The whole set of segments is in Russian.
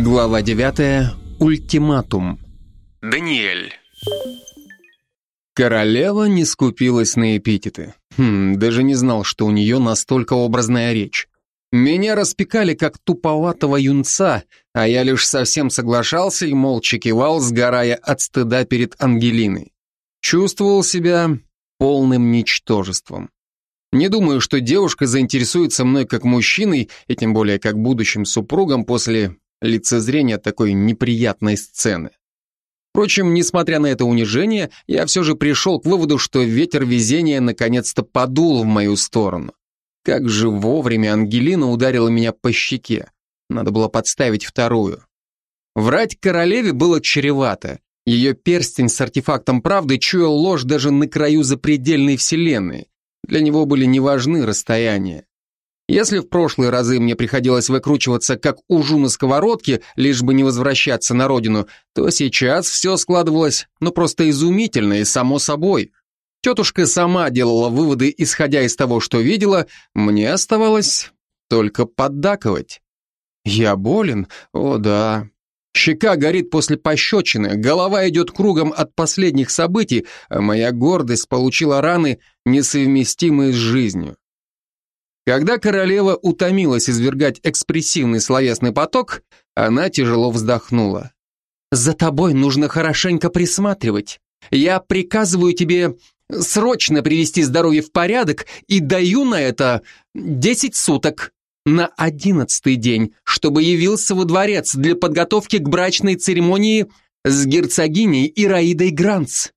Глава 9. Ультиматум. Даниэль. Королева не скупилась на эпитеты. Хм, даже не знал, что у нее настолько образная речь. Меня распекали как туповатого юнца, а я лишь совсем соглашался и молча кивал, сгорая от стыда перед Ангелиной. Чувствовал себя полным ничтожеством. Не думаю, что девушка заинтересуется мной как мужчиной, и тем более как будущим супругом после лицезрения такой неприятной сцены. Впрочем, несмотря на это унижение, я все же пришел к выводу, что ветер везения наконец-то подул в мою сторону. Как же вовремя Ангелина ударила меня по щеке. Надо было подставить вторую. Врать королеве было чревато. Ее перстень с артефактом правды чуял ложь даже на краю запредельной вселенной. Для него были неважны расстояния. Если в прошлые разы мне приходилось выкручиваться как ужу на сковородке, лишь бы не возвращаться на родину, то сейчас все складывалось, ну просто изумительно и само собой. Тетушка сама делала выводы, исходя из того, что видела, мне оставалось только поддакивать. Я болен? О да. Щека горит после пощечины, голова идет кругом от последних событий, а моя гордость получила раны, несовместимые с жизнью. Когда королева утомилась извергать экспрессивный словесный поток, она тяжело вздохнула. «За тобой нужно хорошенько присматривать. Я приказываю тебе срочно привести здоровье в порядок и даю на это десять суток. На одиннадцатый день, чтобы явился во дворец для подготовки к брачной церемонии с герцогиней Ираидой Гранц.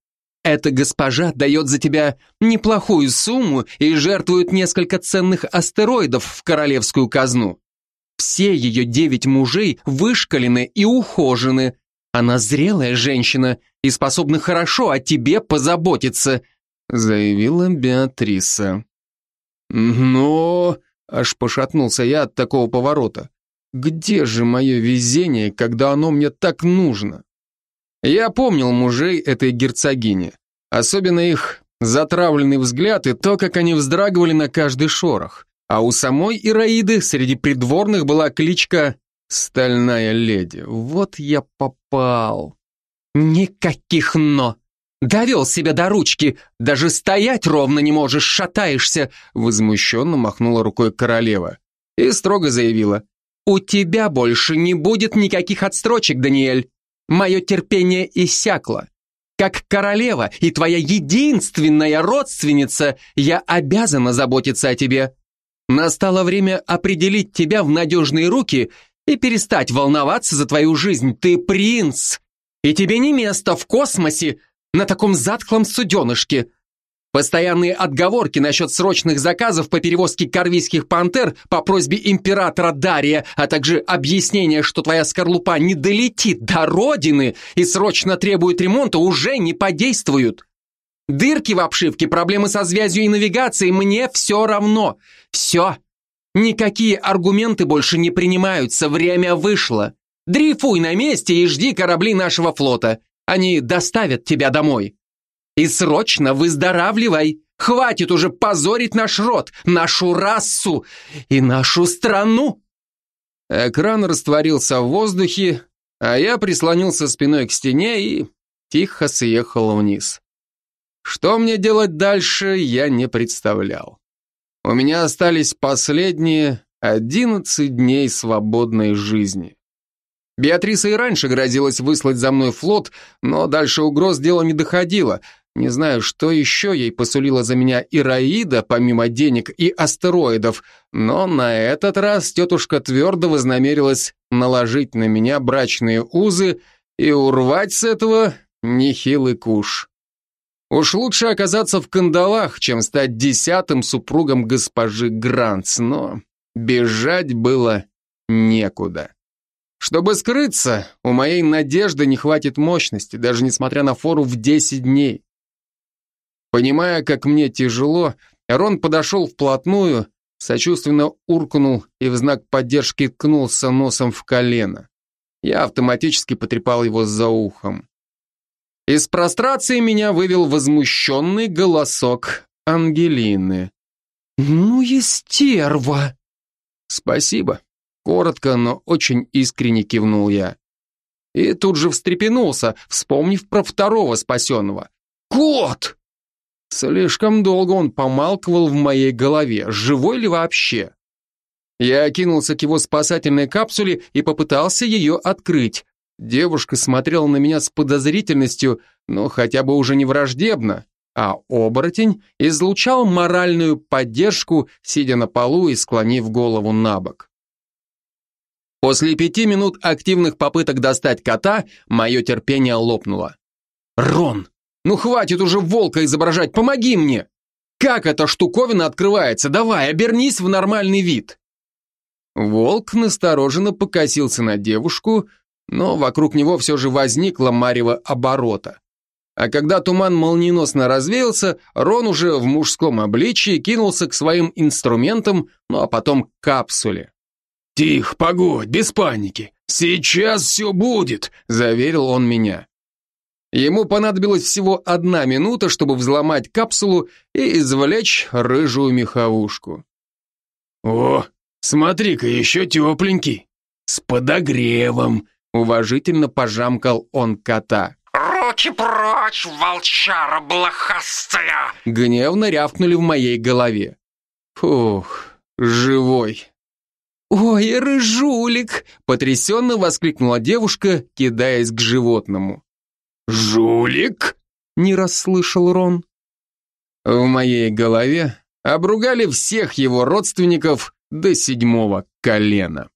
Эта госпожа дает за тебя неплохую сумму и жертвует несколько ценных астероидов в королевскую казну. Все ее девять мужей вышкалены и ухожены. Она зрелая женщина и способна хорошо о тебе позаботиться, заявила Беатриса. Но... Аж пошатнулся я от такого поворота. Где же мое везение, когда оно мне так нужно? Я помнил мужей этой герцогини, особенно их затравленный взгляд и то, как они вздрагивали на каждый шорох. А у самой Ираиды среди придворных была кличка «Стальная леди». Вот я попал. Никаких «но». Довел себя до ручки, даже стоять ровно не можешь, шатаешься, возмущенно махнула рукой королева и строго заявила. У тебя больше не будет никаких отстрочек, Даниэль. Мое терпение иссякло. Как королева и твоя единственная родственница, я обязана заботиться о тебе. Настало время определить тебя в надежные руки и перестать волноваться за твою жизнь. Ты принц, и тебе не место в космосе на таком затхлом суденышке. Постоянные отговорки насчет срочных заказов по перевозке корвийских пантер по просьбе императора Дария, а также объяснение, что твоя скорлупа не долетит до родины и срочно требует ремонта, уже не подействуют. Дырки в обшивке, проблемы со связью и навигацией, мне все равно. Все. Никакие аргументы больше не принимаются, время вышло. Дрейфуй на месте и жди корабли нашего флота. Они доставят тебя домой. И срочно выздоравливай. Хватит уже позорить наш род, нашу расу и нашу страну. Экран растворился в воздухе, а я прислонился спиной к стене и тихо съехал вниз. Что мне делать дальше, я не представлял. У меня остались последние одиннадцать дней свободной жизни. Беатриса и раньше грозилась выслать за мной флот, но дальше угроз дело не доходило. Не знаю, что еще ей посулила за меня Ираида, помимо денег и астероидов, но на этот раз тетушка твердо вознамерилась наложить на меня брачные узы и урвать с этого нехилый куш. Уж лучше оказаться в кандалах, чем стать десятым супругом госпожи Гранц, но бежать было некуда. Чтобы скрыться, у моей надежды не хватит мощности, даже несмотря на фору в 10 дней. Понимая, как мне тяжело, Рон подошел вплотную, сочувственно уркнул и в знак поддержки ткнулся носом в колено. Я автоматически потрепал его за ухом. Из прострации меня вывел возмущенный голосок Ангелины. «Ну и стерва!» «Спасибо. Коротко, но очень искренне кивнул я. И тут же встрепенулся, вспомнив про второго спасенного. «Кот!» Слишком долго он помалкивал в моей голове, живой ли вообще. Я кинулся к его спасательной капсуле и попытался ее открыть. Девушка смотрела на меня с подозрительностью, но хотя бы уже не враждебно, а оборотень излучал моральную поддержку, сидя на полу и склонив голову на бок. После пяти минут активных попыток достать кота, мое терпение лопнуло. «Рон, ну хватит уже волка изображать, помоги мне! Как эта штуковина открывается? Давай, обернись в нормальный вид!» Волк настороженно покосился на девушку, но вокруг него все же возникла марево оборота. А когда туман молниеносно развеялся, Рон уже в мужском обличии кинулся к своим инструментам, ну а потом к капсуле. «Тихо, погодь, без паники. Сейчас все будет», — заверил он меня. Ему понадобилось всего одна минута, чтобы взломать капсулу и извлечь рыжую меховушку. «О, смотри-ка, еще тепленький, с подогревом», — уважительно пожамкал он кота. «Руки прочь, волчара блохастая!» Гневно рявкнули в моей голове. Фух, живой. «Ой, рыжулик!» — потрясенно воскликнула девушка, кидаясь к животному. «Жулик?» — не расслышал Рон. В моей голове обругали всех его родственников до седьмого колена.